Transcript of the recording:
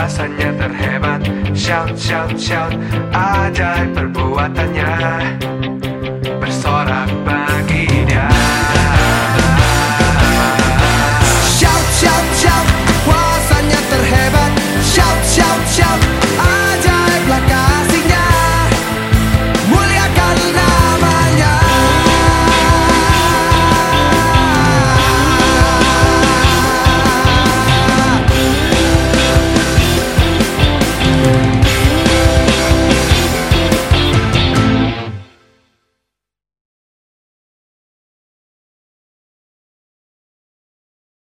rasanya terhebat. Shout, shout, shout. Ajaib perbuatannya.